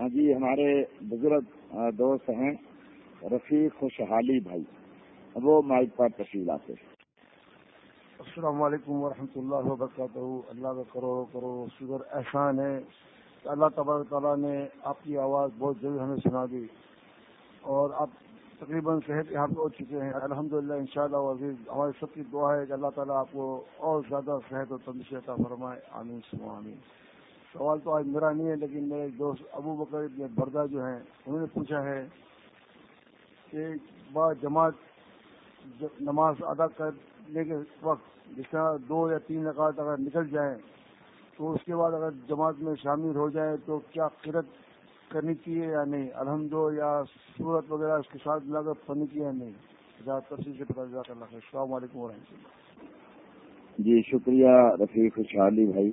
ہاں جی ہمارے بزرگ ہاں، دوست ہیں، رفیق خوشحالی بھائی۔ وہ مائک پر تشریف آتے السلام علیکم ورحمۃ اللہ وبرکاتہ۔ اللہ کا کرو کرو شکر۔ احسان ہے۔ اللہ تبارک تعالیٰ نے آپ کی آواز بہت جلد ہمیں سنا دی۔ اور آپ تقریباً صحت یہاں پہ ہو چکے ہیں۔ الحمد للہ ان شاء اللہ عزیز، ہماری سب کی دعا ہے کہ اللہ تعالیٰ آپ کو اور زیادہ صحت اور عطا فرمائے۔ آمین آمین سوال تو آج میرا نہیں ہے، لیکن میرے دوست ابو بکر بردہ جو ہیں، انہوں نے پوچھا ہے کہ بعض جماعت نماز ادا کرنے کے وقت جس طرح دو یا تین رکعت اگر نکل جائیں تو اس کے بعد اگر جماعت میں شامل ہو جائے تو کیا قرت کرنی چاہیے یا نہیں؟ الحمد یا صورت وغیرہ اس کے ساتھ ملا کر پڑھنی چاہیے یا نہیں؟ تفصیل سے پتا جاتا اللہ السلام علیکم و رحمۃ اللہ۔ جی شکریہ، رفیق خوشحالی بھائی۔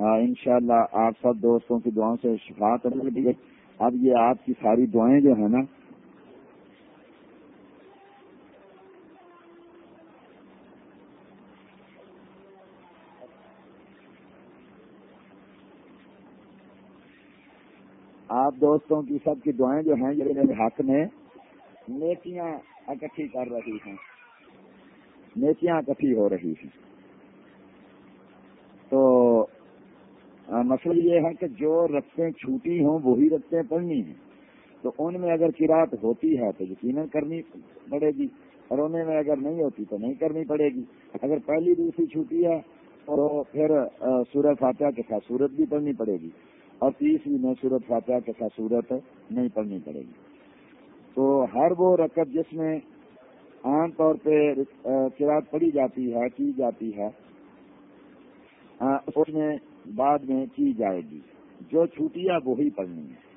ہاں ان شاء اللہ آپ سب دوستوں کی دعاؤں سے شفا کریں اب یہ آپ کی ساری دعائیں جو ہیں نا، آپ دوستوں کی سب کی دعائیں جو ہیں، یہ میرے حق میں نیکیاں اکٹھی کر رہی ہیں۔ نیکیاں اکٹھی ہو رہی ہیں تو ہاں، مسئلہ یہ ہے کہ جو رقطیں چھوٹی ہوں، وہی رقطیں پڑھنی ہیں۔ تو ان میں اگر کراط ہوتی ہے تو یقیناً کرنی پڑے گی۔ اور ان میں اگر نہیں ہوتی تو نہیں کرنی پڑے گی۔ اگر پہلی دوسری چھوٹی ہے تو پھر سورج فاتحہ کے ساتھ سورت بھی پڑھنی پڑے گی۔ اور تیسری میں صورت فاتحہ کے ساتھ صورت نہیں پڑھنی پڑے گی۔ تو ہر وہ رقب جس میں عام طور پہ قرآد پڑی جاتی ہے، کی جاتی ہے اس میں بعد میں کی جائے گی۔ جو چھوٹیاں وہی پڑھنی ہے